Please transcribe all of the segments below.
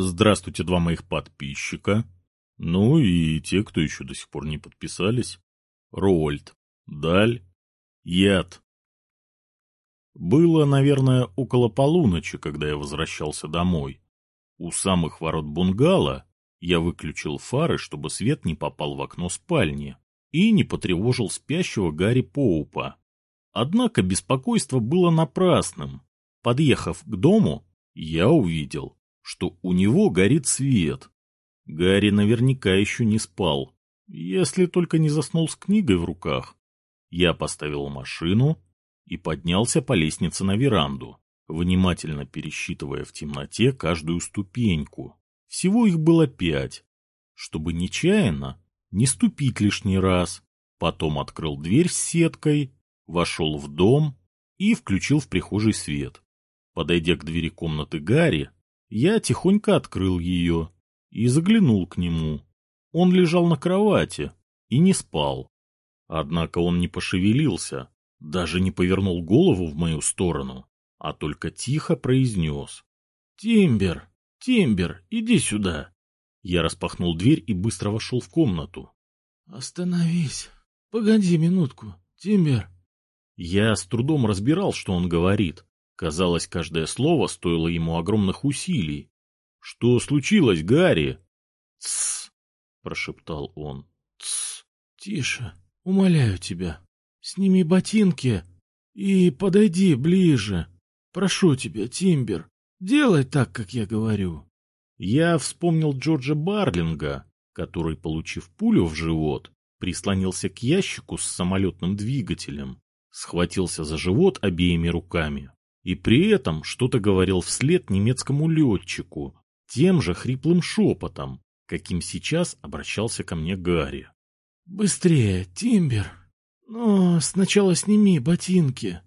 Здравствуйте, два моих подписчика. Ну и те, кто еще до сих пор не подписались. Рольд, Даль, Яд. Было, наверное, около полуночи, когда я возвращался домой. У самых ворот бунгало я выключил фары, чтобы свет не попал в окно спальни и не потревожил спящего Гарри Поупа. Однако беспокойство было напрасным. Подъехав к дому, я увидел, что у него горит свет. Гарри наверняка еще не спал, если только не заснул с книгой в руках. Я поставил машину и поднялся по лестнице на веранду, внимательно пересчитывая в темноте каждую ступеньку. Всего их было пять, чтобы нечаянно не ступить лишний раз. Потом открыл дверь с сеткой, вошел в дом и включил в прихожей свет. Подойдя к двери комнаты Гарри, я тихонько открыл ее и заглянул к нему. Он лежал на кровати и не спал. Однако он не пошевелился, даже не повернул голову в мою сторону, а только тихо произнес. — Тимбер, Тимбер, иди сюда. Я распахнул дверь и быстро вошел в комнату. — Остановись. Погоди минутку, Тимбер. Я с трудом разбирал, что он говорит. Казалось, каждое слово стоило ему огромных усилий. — Что случилось, Гарри? — Тссс, — прошептал он. — Тссс, тише, умоляю тебя. Сними ботинки и подойди ближе. Прошу тебя, Тимбер, делай так, как я говорю. Я вспомнил Джорджа Барлинга, который, получив пулю в живот, прислонился к ящику с самолетным двигателем, схватился за живот обеими руками и при этом что-то говорил вслед немецкому летчику, тем же хриплым шепотом, каким сейчас обращался ко мне Гарри. «Быстрее, Тимбер! Но сначала сними ботинки!»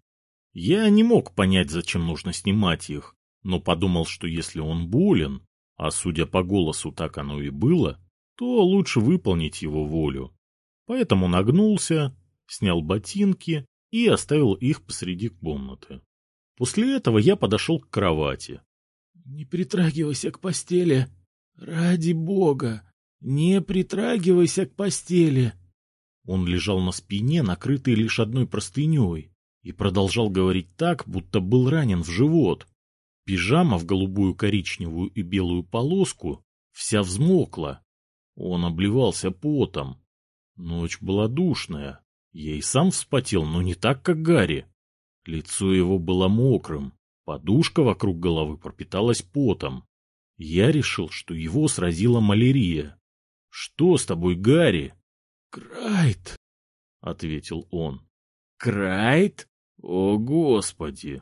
Я не мог понять, зачем нужно снимать их, но подумал, что если он болен, а судя по голосу так оно и было, то лучше выполнить его волю. Поэтому нагнулся, снял ботинки и оставил их посреди комнаты. После этого я подошел к кровати. — Не притрагивайся к постели. Ради бога, не притрагивайся к постели. Он лежал на спине, накрытый лишь одной простыней, и продолжал говорить так, будто был ранен в живот. Пижама в голубую, коричневую и белую полоску вся взмокла. Он обливался потом. Ночь была душная. Я и сам вспотел, но не так, как Гарри. Лицо его было мокрым, подушка вокруг головы пропиталась потом. Я решил, что его сразила малярия. — Что с тобой, Гарри? — Крайт, — ответил он. — Крайт? О, Господи!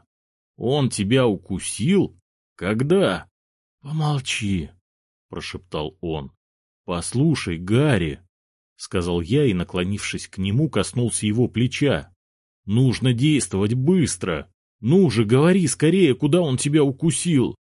Он тебя укусил? Когда? — Помолчи, — прошептал он. — Послушай, Гарри, — сказал я и, наклонившись к нему, коснулся его плеча. Нужно действовать быстро. Ну же, говори скорее, куда он тебя укусил.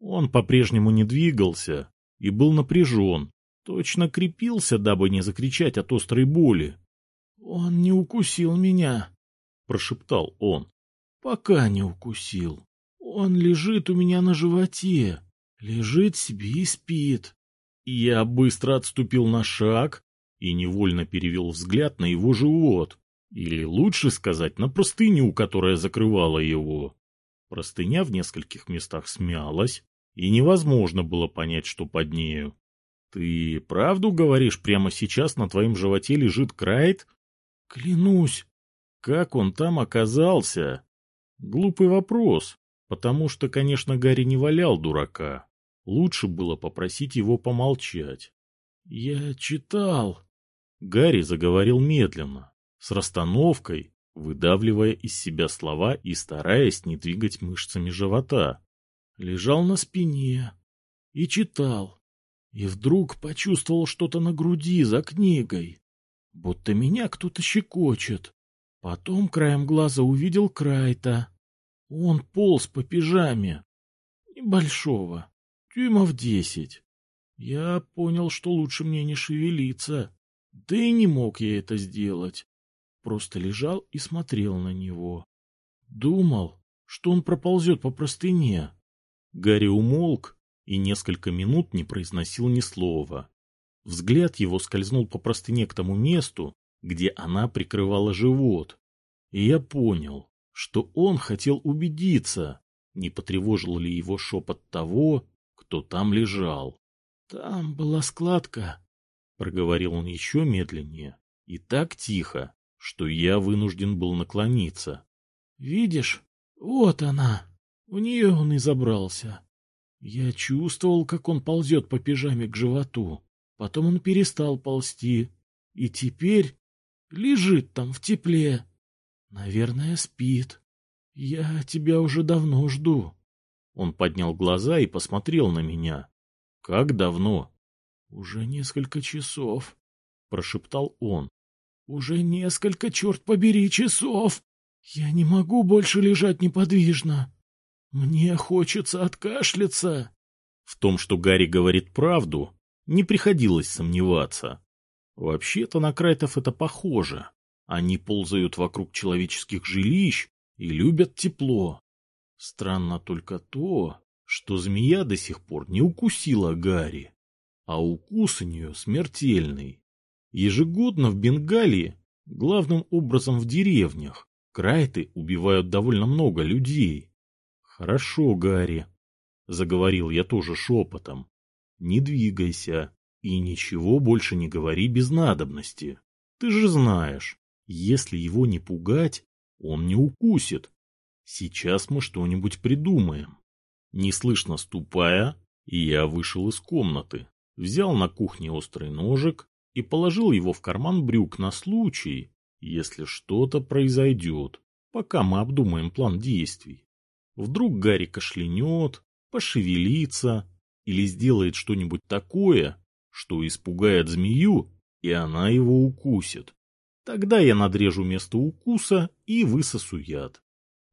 Он по-прежнему не двигался и был напряжен. Точно крепился, дабы не закричать от острой боли. — Он не укусил меня, — прошептал он. — Пока не укусил. Он лежит у меня на животе, лежит себе и спит. Я быстро отступил на шаг и невольно перевел взгляд на его живот. Или лучше сказать, на простыню, которая закрывала его. Простыня в нескольких местах смялась, и невозможно было понять, что под нею. Ты правду говоришь, прямо сейчас на твоем животе лежит Крайт? Клянусь. Как он там оказался? Глупый вопрос, потому что, конечно, Гарри не валял дурака. Лучше было попросить его помолчать. Я читал. Гарри заговорил медленно, с расстановкой, выдавливая из себя слова и стараясь не двигать мышцами живота. Лежал на спине и читал, и вдруг почувствовал что-то на груди за книгой, будто меня кто-то щекочет. Потом краем глаза увидел Крайта. Он полз по пижаме. Небольшого, дюймов десять. Я понял, что лучше мне не шевелиться. Да и не мог я это сделать просто лежал и смотрел на него. Думал, что он проползет по простыне. Гарри умолк и несколько минут не произносил ни слова. Взгляд его скользнул по простыне к тому месту, где она прикрывала живот, и я понял, что он хотел убедиться, не потревожил ли его шепот того, кто там лежал. — Там была складка, — проговорил он еще медленнее, и так тихо, что я вынужден был наклониться. — Видишь, вот она. В нее он и забрался. Я чувствовал, как он ползет по пижаме к животу. Потом он перестал ползти. И теперь лежит там в тепле. Наверное, спит. Я тебя уже давно жду. Он поднял глаза и посмотрел на меня. Как давно? Уже несколько часов, прошептал он. Уже несколько, черт побери, часов. Я не могу больше лежать неподвижно. Мне хочется откашляться. В том, что Гарри говорит правду, не приходилось сомневаться. Вообще-то на крайтов это похоже. Они ползают вокруг человеческих жилищ и любят тепло. Странно только то, что змея до сих пор не укусила Гарри, а укус у нее смертельный. Ежегодно в Бенгалии, главным образом в деревнях, крайты убивают довольно много людей. Хорошо, Гарри, заговорил я тоже шепотом. Не двигайся и ничего больше не говори без надобности. Ты же знаешь, если его не пугать, он не укусит. Сейчас мы что-нибудь придумаем. Неслышно ступая, я вышел из комнаты, взял на кухне острый ножик и положил его в карман брюк на случай, если что-то произойдет, пока мы обдумаем план действий. Вдруг Гарри кашлянет, пошевелится или сделает что-нибудь такое, что испугает змею, и она его укусит. Тогда я надрежу место укуса и высосу яд.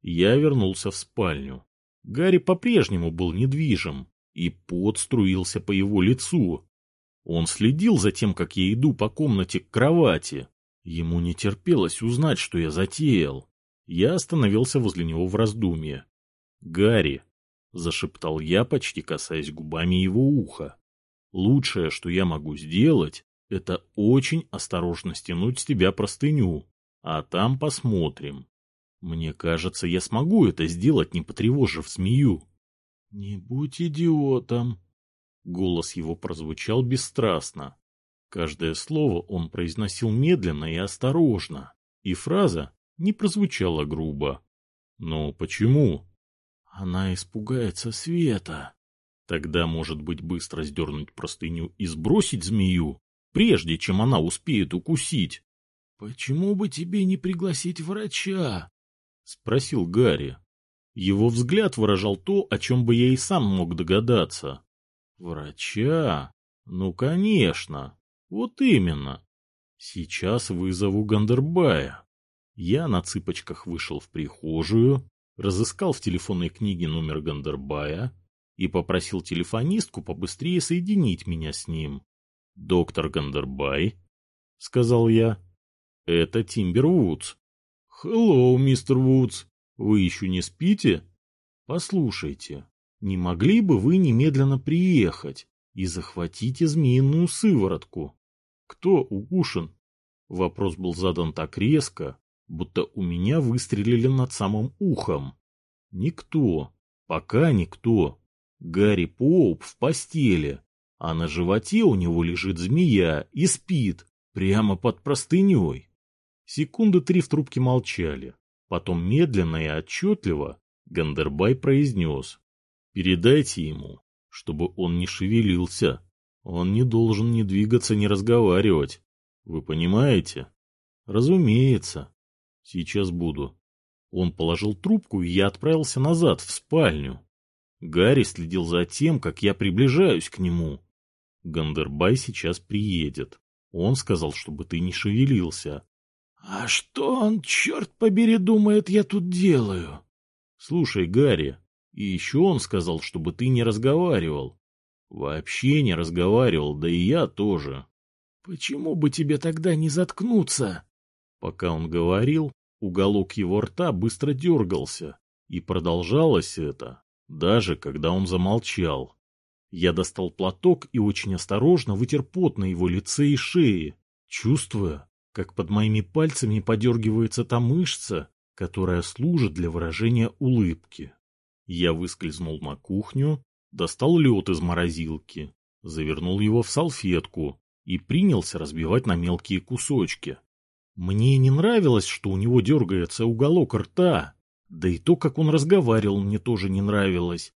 Я вернулся в спальню. Гарри по-прежнему был недвижим, и пот струился по его лицу. Он следил за тем, как я иду по комнате к кровати. Ему не терпелось узнать, что я затеял. Я остановился возле него в раздумье. «Гарри», — зашептал я, почти касаясь губами его уха, — «лучшее, что я могу сделать, это очень осторожно стянуть с тебя простыню, а там посмотрим. Мне кажется, я смогу это сделать, не потревожив змею. — Не будь идиотом. Голос его прозвучал бесстрастно. Каждое слово он произносил медленно и осторожно, и фраза не прозвучала грубо. Но почему? Она испугается света. Тогда, может быть, быстро сдернуть простыню и сбросить змею? прежде чем она успеет укусить. — Почему бы тебе не пригласить врача? — спросил Гарри. Его взгляд выражал то, о чем бы я и сам мог догадаться. — Врача? Ну, конечно. Вот именно. Сейчас вызову Гандербая. Я на цыпочках вышел в прихожую, разыскал в телефонной книге номер Гандербая и попросил телефонистку побыстрее соединить меня с ним. — Доктор Гандербай, — сказал я. — Это Тимбер Вудс. — Хеллоу, мистер Вудс. Вы еще не спите? — Послушайте, не могли бы вы немедленно приехать и захватить змеиную сыворотку? — Кто укушен? Вопрос был задан так резко, будто у меня выстрелили над самым ухом. Никто, пока никто. Гарри Поуп в постели, а на животе у него лежит змея и спит, прямо под простыней. Секунды три в трубке молчали. Потом медленно и отчетливо Гандербай произнес. «Передайте ему, чтобы он не шевелился. Он не должен ни двигаться, ни разговаривать. Вы понимаете?» «Разумеется. Сейчас буду». Он положил трубку, и я отправился назад, в спальню. Гарри следил за тем, как я приближаюсь к нему. Гандербай сейчас приедет. Он сказал, чтобы ты не шевелился. — А что он, черт побери, думает, я тут делаю? — Слушай, Гарри, и еще он сказал, чтобы ты не разговаривал. Вообще не разговаривал, да и я тоже. — Почему бы тебе тогда не заткнуться? Пока он говорил, уголок его рта быстро дергался, и продолжалось это, даже когда он замолчал. Я достал платок и очень осторожно вытер пот на его лице и шее, чувствуя, как под моими пальцами подергивается та мышца, которая служит для выражения улыбки. Я выскользнул на кухню, достал лед из морозилки, завернул его в салфетку и принялся разбивать на мелкие кусочки. Мне не нравилось, что у него дергается уголок рта, да и то, как он разговаривал, мне тоже не нравилось.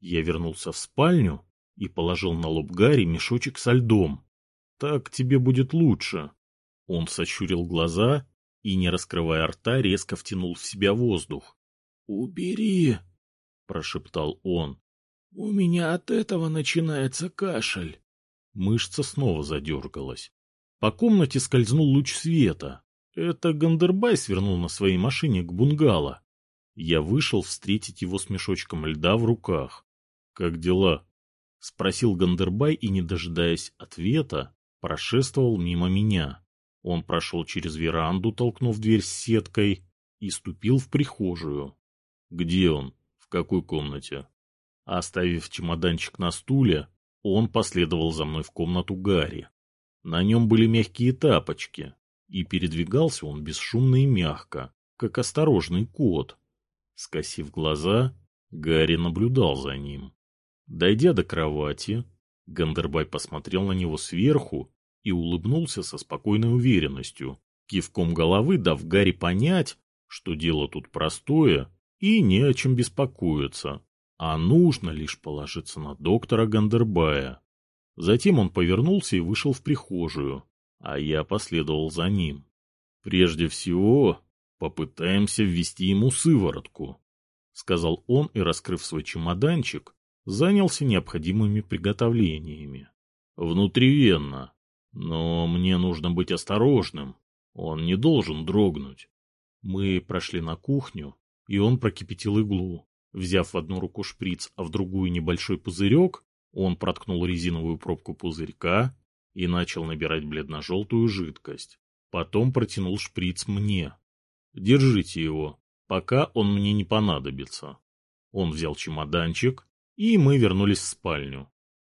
Я вернулся в спальню и положил на лоб Гарри мешочек со льдом. Так тебе будет лучше. Он сощурил глаза и, не раскрывая рта, резко втянул в себя воздух. — Убери, — прошептал он. — У меня от этого начинается кашель. Мышца снова задергалась. По комнате скользнул луч света. Это Гандербай свернул на своей машине к бунгало. Я вышел встретить его с мешочком льда в руках. — Как дела? — спросил Гандербай и, не дожидаясь ответа, прошествовал мимо меня. Он прошел через веранду, толкнув дверь с сеткой, и ступил в прихожую. — Где он? Какой комнате? Оставив чемоданчик на стуле, он последовал за мной в комнату Гарри. На нем были мягкие тапочки, и передвигался он бесшумно и мягко, как осторожный кот. Скосив глаза, Гарри наблюдал за ним. Дойдя до кровати, Гандербай посмотрел на него сверху и улыбнулся со спокойной уверенностью, кивком головы дав Гарри понять, что дело тут простое и не о чем беспокоиться, а нужно лишь положиться на доктора Гандербая. Затем он повернулся и вышел в прихожую, а я последовал за ним. Прежде всего, попытаемся ввести ему сыворотку, — сказал он и, раскрыв свой чемоданчик, занялся необходимыми приготовлениями. Внутривенно. Но мне нужно быть осторожным. Он не должен дрогнуть. Мы прошли на кухню, и он прокипятил иглу. Взяв в одну руку шприц, а в другую небольшой пузырек, он проткнул резиновую пробку пузырька и начал набирать бледно-желтую жидкость. Потом протянул шприц мне. «Держите его, пока он мне не понадобится». Он взял чемоданчик, и мы вернулись в спальню.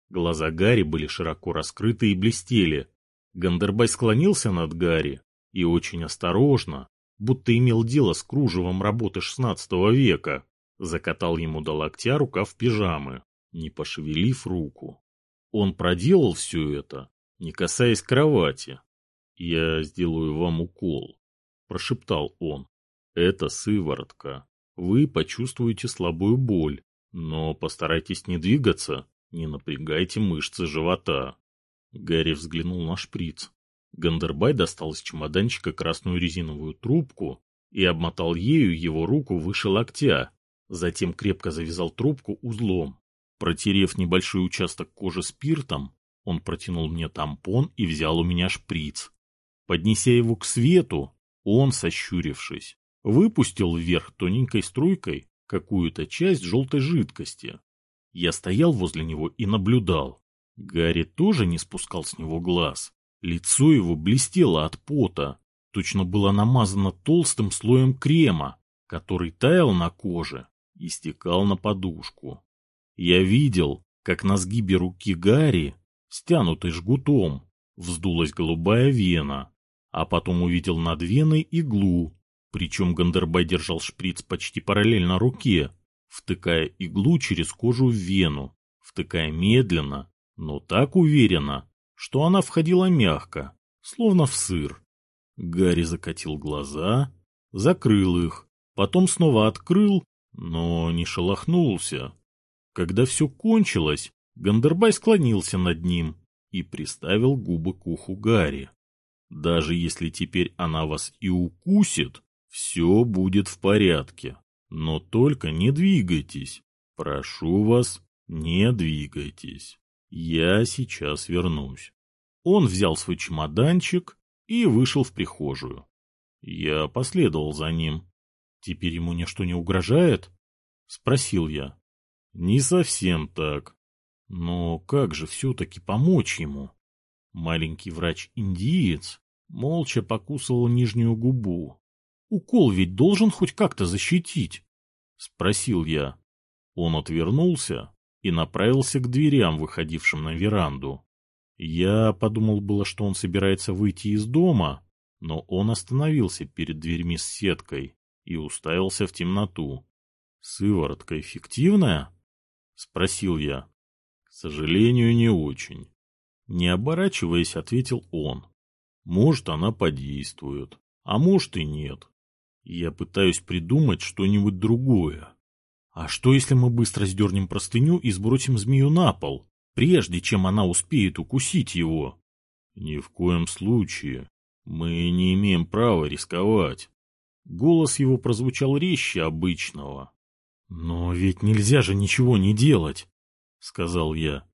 Глаза Гарри были широко раскрыты и блестели. Гандербай склонился над Гарри и очень осторожно, будто имел дело с кружевом работы XVI века, Закатал ему до локтя рукав пижамы, не пошевелив руку. Он проделал все это, не касаясь кровати. «Я сделаю вам укол», — прошептал он. «Это сыворотка. Вы почувствуете слабую боль, но постарайтесь не двигаться, не напрягайте мышцы живота». Гарри взглянул на шприц. Гандербай достал из чемоданчика красную резиновую трубку и обмотал ею его руку выше локтя, Затем крепко завязал трубку узлом. Протерев небольшой участок кожи спиртом, он протянул мне тампон и взял у меня шприц. Поднеся его к свету, он, сощурившись, выпустил вверх тоненькой струйкой какую-то часть желтой жидкости. Я стоял возле него и наблюдал. Гарри тоже не спускал с него глаз. Лицо его блестело от пота, точно было намазано толстым слоем крема, который таял на коже и стекал на подушку. Я видел, как на сгибе руки Гарри, стянутой жгутом, вздулась голубая вена, а потом увидел над веной иглу, причем Гандербай держал шприц почти параллельно руке, втыкая иглу через кожу в вену, втыкая медленно, но так уверенно, что она входила мягко, словно в сыр. Гарри закатил глаза, закрыл их, потом снова открыл но не шелохнулся. Когда все кончилось, Гандербай склонился над ним и приставил губы к уху Гарри. Даже если теперь она вас и укусит, все будет в порядке. Но только не двигайтесь. Прошу вас, не двигайтесь. Я сейчас вернусь. Он взял свой чемоданчик и вышел в прихожую. Я последовал за ним. Теперь ему ничто не угрожает? Спросил я. Не совсем так. Но как же все-таки помочь ему? Маленький врач-индиец молча покусывал нижнюю губу. Укол ведь должен хоть как-то защитить? Спросил я. Он отвернулся и направился к дверям, выходившим на веранду. Я подумал было, что он собирается выйти из дома, но он остановился перед дверьми с сеткой и уставился в темноту. «Сыворотка эффективная?» — спросил я. «К сожалению, не очень». Не оборачиваясь, ответил он. «Может, она подействует, а может и нет. Я пытаюсь придумать что-нибудь другое. А что, если мы быстро сдернем простыню и сбросим змею на пол, прежде чем она успеет укусить его? Ни в коем случае. Мы не имеем права рисковать. Голос его прозвучал резче обычного. «Но ведь нельзя же ничего не делать», — сказал я.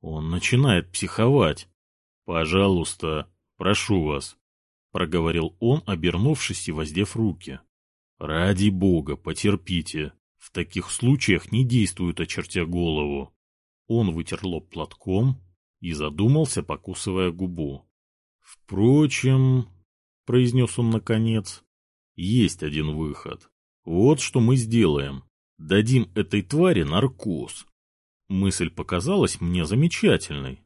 «Он начинает психовать. Пожалуйста, прошу вас, проговорил он, обернувшись и воздев руки. «Ради бога, потерпите. В таких случаях не действуют, очертя голову». Он вытер лоб платком и задумался, покусывая губу. «Впрочем», — произнес он наконец, — «есть один выход. Вот что мы сделаем. Дадим этой твари наркоз». Мысль показалась мне замечательной.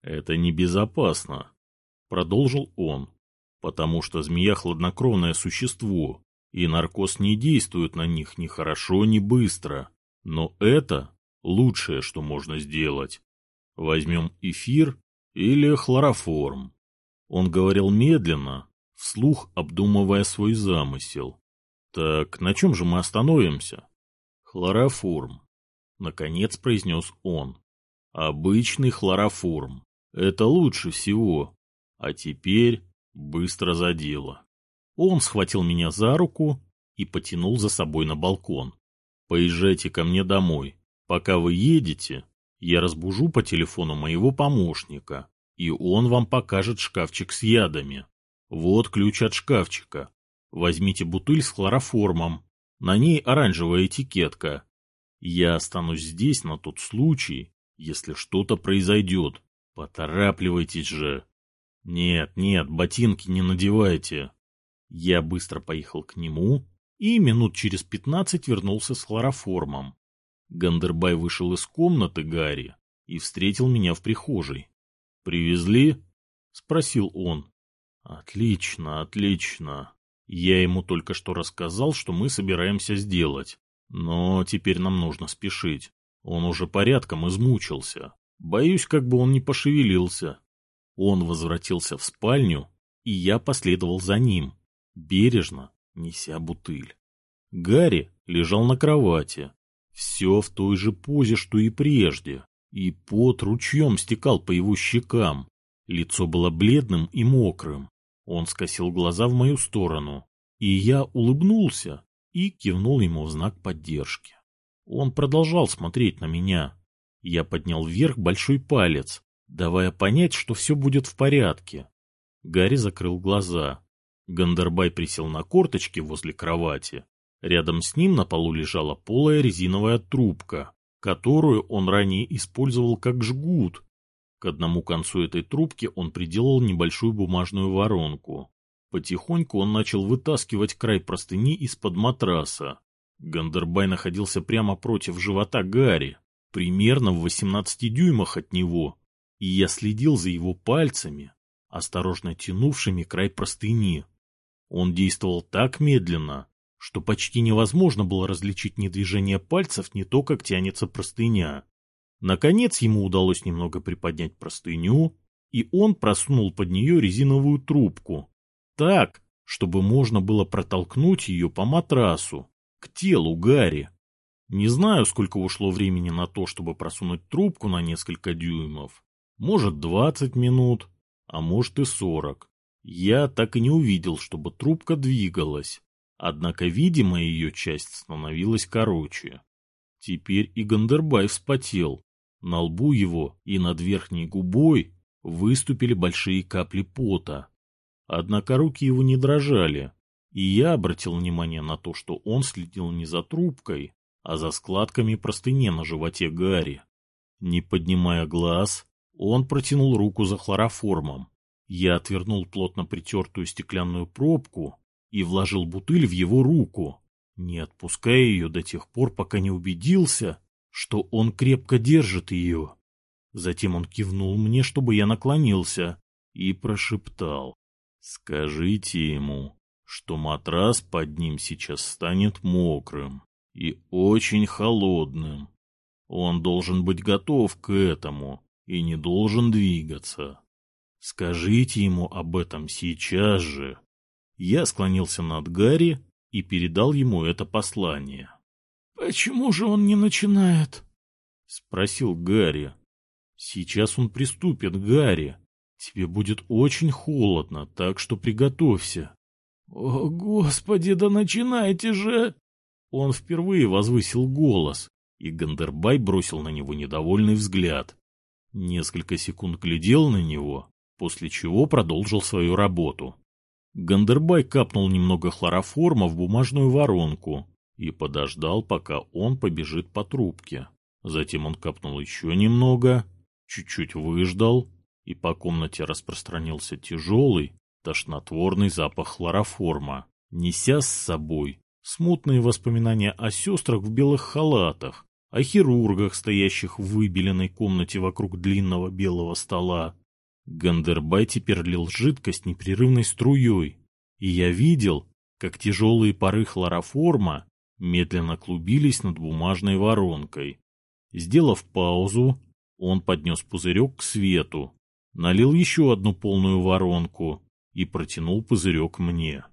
«Это небезопасно», — продолжил он потому что змея — хладнокровное существо, и наркоз не действует на них ни хорошо, ни быстро. Но это лучшее, что можно сделать. Возьмем эфир или хлороформ. Он говорил медленно, вслух обдумывая свой замысел. Так на чем же мы остановимся? Хлороформ. Наконец произнес он. Обычный хлороформ. Это лучше всего. А теперь Быстро задело. Он схватил меня за руку и потянул за собой на балкон. «Поезжайте ко мне домой. Пока вы едете, я разбужу по телефону моего помощника, и он вам покажет шкафчик с ядами. Вот ключ от шкафчика. Возьмите бутыль с хлороформом. На ней оранжевая этикетка. Я останусь здесь на тот случай, если что-то произойдет. Поторапливайтесь же. «Нет, нет, ботинки не надевайте». Я быстро поехал к нему и минут через пятнадцать вернулся с хлороформом. Гандербай вышел из комнаты Гарри и встретил меня в прихожей. «Привезли?» — спросил он. «Отлично, отлично. Я ему только что рассказал, что мы собираемся сделать. Но теперь нам нужно спешить. Он уже порядком измучился. Боюсь, как бы он не пошевелился. Он возвратился в спальню, и я последовал за ним, бережно неся бутыль. Гарри лежал на кровати, все в той же позе, что и прежде, и пот ручьем стекал по его щекам. Лицо было бледным и мокрым. Он скосил глаза в мою сторону, и я улыбнулся и кивнул ему в знак поддержки. Он продолжал смотреть на меня. Я поднял вверх большой палец, давая понять, что все будет в порядке. Гарри закрыл глаза. Гандербай присел на корточки возле кровати. Рядом с ним на полу лежала полая резиновая трубка, которую он ранее использовал как жгут. К одному концу этой трубки он приделал небольшую бумажную воронку. Потихоньку он начал вытаскивать край простыни из-под матраса. Гандербай находился прямо против живота Гарри, примерно в 18 дюймах от него, и я следил за его пальцами, осторожно тянувшими край простыни. Он действовал так медленно, что почти невозможно было различить ни движение пальцев, ни то, как тянется простыня. Наконец ему удалось немного приподнять простыню, и он просунул под нее резиновую трубку, так, чтобы можно было протолкнуть ее по матрасу, к телу Гарри. Не знаю, сколько ушло времени на то, чтобы просунуть трубку на несколько дюймов, может, двадцать минут, а может и сорок. Я так и не увидел, чтобы трубка двигалась, однако видимая ее часть становилась короче. Теперь и Гандербай вспотел. На лбу его и над верхней губой выступили большие капли пота. Однако руки его не дрожали, и я обратил внимание на то, что он следил не за трубкой, а за складками простыни на животе Гарри. Не поднимая глаз, он протянул руку за хлороформом. Я отвернул плотно притертую стеклянную пробку и вложил бутыль в его руку, не отпуская ее до тех пор, пока не убедился, что он крепко держит ее. Затем он кивнул мне, чтобы я наклонился, и прошептал. «Скажите ему, что матрас под ним сейчас станет мокрым и очень холодным. Он должен быть готов к этому и не должен двигаться. Скажите ему об этом сейчас же». Я склонился над Гарри и передал ему это послание. «Почему же он не начинает?» — спросил Гарри. «Сейчас он приступит, Гарри. Тебе будет очень холодно, так что приготовься». «О, Господи, да начинайте же!» Он впервые возвысил голос, и Гандербай бросил на него недовольный взгляд. Несколько секунд глядел на него, после чего продолжил свою работу. Гандербай капнул немного хлороформа в бумажную воронку и подождал, пока он побежит по трубке. Затем он капнул еще немного, чуть-чуть выждал, и по комнате распространился тяжелый, тошнотворный запах хлороформа, неся с собой смутные воспоминания о сестрах в белых халатах, о хирургах, стоящих в выбеленной комнате вокруг длинного белого стола, Гандербай теперь лил жидкость непрерывной струей, и я видел, как тяжелые пары хлороформа медленно клубились над бумажной воронкой. Сделав паузу, он поднес пузырек к свету, налил еще одну полную воронку и протянул пузырек мне.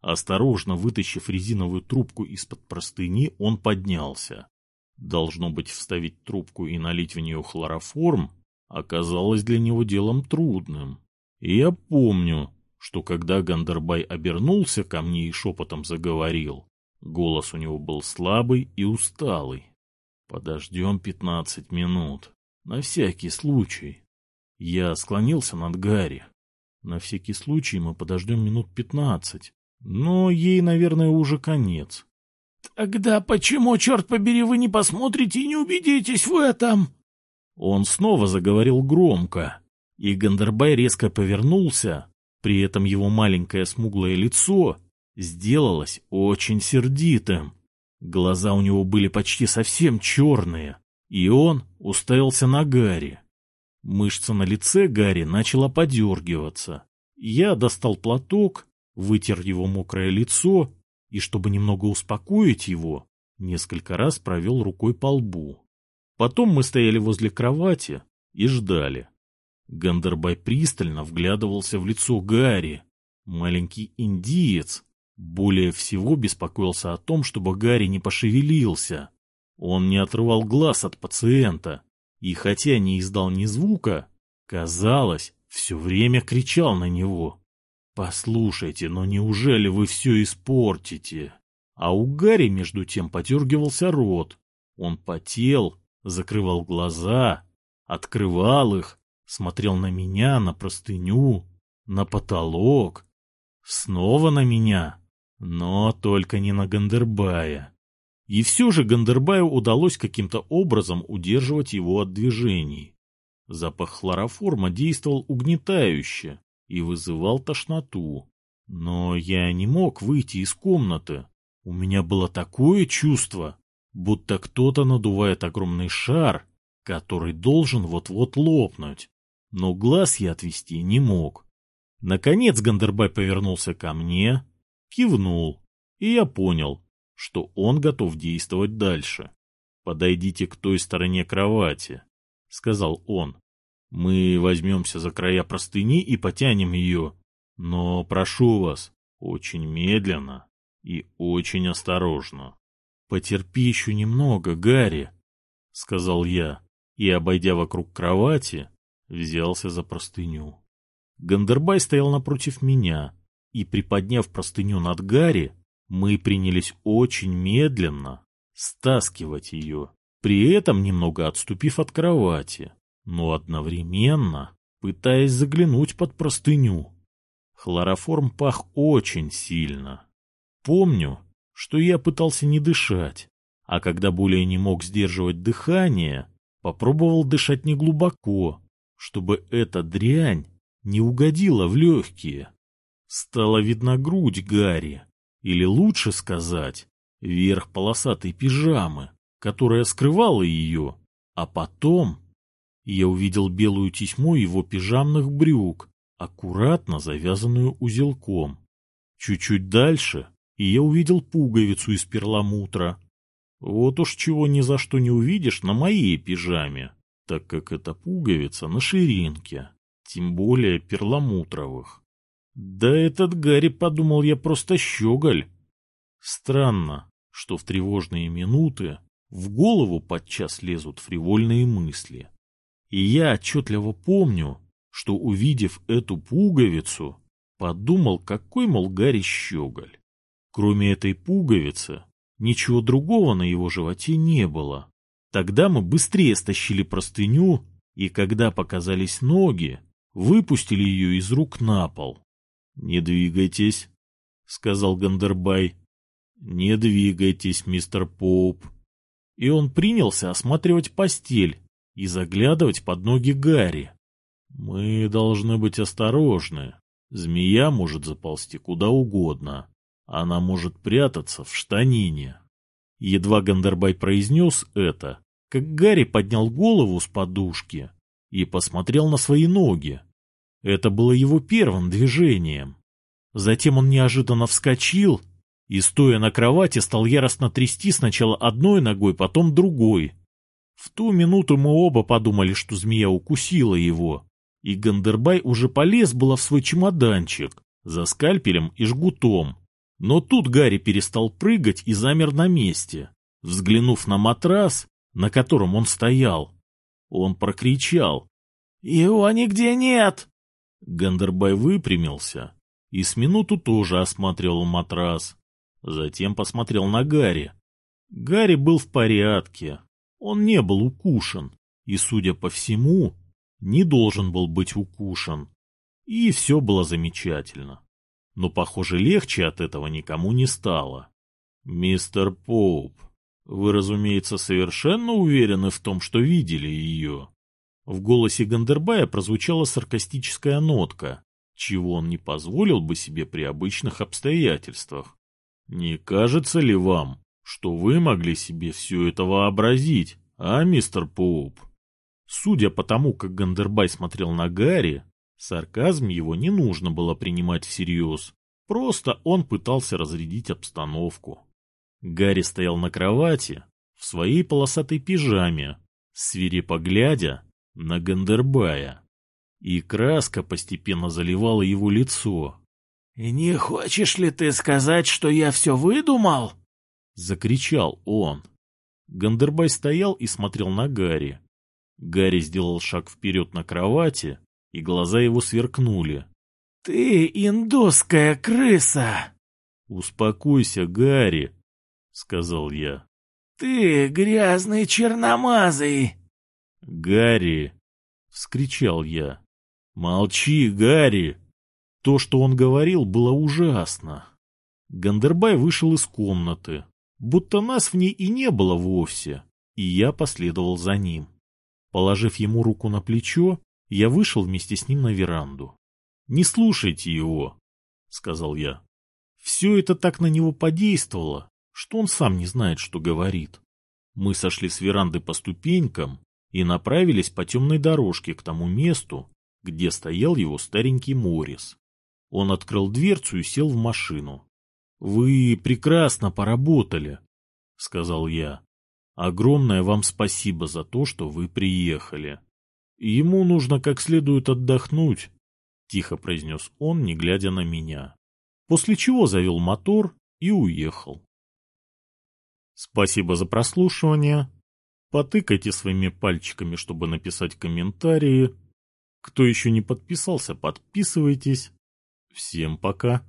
Осторожно вытащив резиновую трубку из-под простыни, он поднялся. Должно быть, вставить трубку и налить в нее хлороформ оказалось для него делом трудным. И я помню, что когда Гандербай обернулся ко мне и шепотом заговорил, голос у него был слабый и усталый. «Подождем пятнадцать минут. На всякий случай». Я склонился над Гарри. На всякий случай мы подождем минут пятнадцать. Но ей, наверное, уже конец. — Тогда почему, черт побери, вы не посмотрите и не убедитесь в этом? Он снова заговорил громко, и Гандербай резко повернулся, при этом его маленькое смуглое лицо сделалось очень сердитым. Глаза у него были почти совсем черные, и он уставился на Гарри. Мышца на лице Гарри начала подергиваться. Я достал платок, вытер его мокрое лицо и, чтобы немного успокоить его, несколько раз провел рукой по лбу. Потом мы стояли возле кровати и ждали. Гандербай пристально вглядывался в лицо Гарри. Маленький индиец более всего беспокоился о том, чтобы Гарри не пошевелился. Он не отрывал глаз от пациента, и хотя не издал ни звука, казалось, все время кричал на него. «Послушайте, но неужели вы все испортите?» А у Гарри между тем подергивался рот. Он потел закрывал глаза, открывал их, смотрел на меня, на простыню, на потолок, снова на меня, но только не на Гандербая. И все же Гандербаю удалось каким-то образом удерживать его от движений. Запах хлороформа действовал угнетающе и вызывал тошноту. Но я не мог выйти из комнаты. У меня было такое чувство, будто кто-то надувает огромный шар, который должен вот-вот лопнуть. Но глаз я отвести не мог. Наконец Гандербай повернулся ко мне, кивнул, и я понял, что он готов действовать дальше. «Подойдите к той стороне кровати», — сказал он. «Мы возьмемся за края простыни и потянем ее, но прошу вас, очень медленно и очень осторожно». «Потерпи еще немного, Гарри», — сказал я, и, обойдя вокруг кровати, взялся за простыню. Гандербай стоял напротив меня, и, приподняв простыню над Гарри, мы принялись очень медленно стаскивать ее, при этом немного отступив от кровати, но одновременно пытаясь заглянуть под простыню. Хлороформ пах очень сильно. Помню, что я пытался не дышать, а когда более не мог сдерживать дыхание, попробовал дышать неглубоко, чтобы эта дрянь не угодила в легкие. Стала видна грудь Гарри, или лучше сказать, верх полосатой пижамы, которая скрывала ее, а потом я увидел белую тесьму его пижамных брюк, аккуратно завязанную узелком. Чуть-чуть дальше, и я увидел пуговицу из перламутра. Вот уж чего ни за что не увидишь на моей пижаме, так как эта пуговица на ширинке, тем более перламутровых. Да этот Гарри, подумал я, просто щеголь. Странно, что в тревожные минуты в голову подчас лезут фривольные мысли. И я отчетливо помню, что, увидев эту пуговицу, подумал, какой, мол, Гарри щеголь. Кроме этой пуговицы, ничего другого на его животе не было. Тогда мы быстрее стащили простыню, и когда показались ноги, выпустили ее из рук на пол. — Не двигайтесь, — сказал Гандербай. — Не двигайтесь, мистер Поуп. И он принялся осматривать постель и заглядывать под ноги Гарри. Мы должны быть осторожны. Змея может заползти куда угодно. Она может прятаться в штанине. Едва Гандербай произнес это, как Гарри поднял голову с подушки и посмотрел на свои ноги. Это было его первым движением. Затем он неожиданно вскочил и, стоя на кровати, стал яростно трясти сначала одной ногой, потом другой. В ту минуту мы оба подумали, что змея укусила его, и Гандербай уже полез было в свой чемоданчик за скальпелем и жгутом. Но тут Гарри перестал прыгать и замер на месте. Взглянув на матрас, на котором он стоял, он прокричал. «Его нигде нет!» Гандербай выпрямился и с минуту тоже осматривал матрас. Затем посмотрел на Гарри. Гарри был в порядке. Он не был укушен. И, судя по всему, не должен был быть укушен. И все было замечательно. Но, похоже, легче от этого никому не стало. «Мистер Поуп, вы, разумеется, совершенно уверены в том, что видели ее?» В голосе Гандербая прозвучала саркастическая нотка, чего он не позволил бы себе при обычных обстоятельствах. «Не кажется ли вам, что вы могли себе все это вообразить, а, мистер Поуп?» Судя по тому, как Гандербай смотрел на Гарри, сарказм его не нужно было принимать всерьез. Просто он пытался разрядить обстановку. Гарри стоял на кровати, в своей полосатой пижаме, свирепо глядя на Гандербая. И краска постепенно заливала его лицо. — Не хочешь ли ты сказать, что я все выдумал? — закричал он. Гандербай стоял и смотрел на Гарри. Гарри сделал шаг вперед на кровати, и глаза его сверкнули. — Ты индусская крыса! — Успокойся, Гарри, — сказал я. — Ты грязный черномазый! — Гарри! — вскричал я. — Молчи, Гарри! То, что он говорил, было ужасно. Гандербай вышел из комнаты, будто нас в ней и не было вовсе, и я последовал за ним. Положив ему руку на плечо, я вышел вместе с ним на веранду. — Не слушайте его, — сказал я. Все это так на него подействовало, что он сам не знает, что говорит. Мы сошли с веранды по ступенькам и направились по темной дорожке к тому месту, где стоял его старенький Морис. Он открыл дверцу и сел в машину. — Вы прекрасно поработали, — сказал я. Огромное вам спасибо за то, что вы приехали. Ему нужно как следует отдохнуть, — тихо произнес он, не глядя на меня. После чего завел мотор и уехал. Спасибо за прослушивание. Потыкайте своими пальчиками, чтобы написать комментарии. Кто еще не подписался, подписывайтесь. Всем пока.